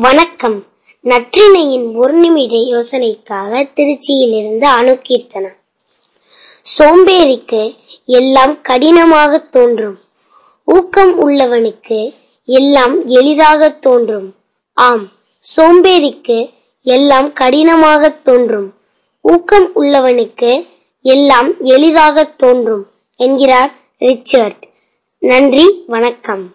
வணக்கம். நற்றினையின் ஒரு நிமிட யோசனைக்காக திருச்சியிலிருந்து அணுகீர்த்தனா சோம்பேறிக்கு எல்லாம் கடினமாக தோன்றும். ஊக்கம் உள்ளவனுக்கு எல்லாம் எளிதாக தோன்றும். ஆம் சோம்பேறிக்கு எல்லாம் கடினமாக தோன்றும். ஊக்கம் உள்ளவனுக்கு எல்லாம் எளிதாக தோன்றும் என்கிறார் ரிச்சர்ட். நன்றி வணக்கம்.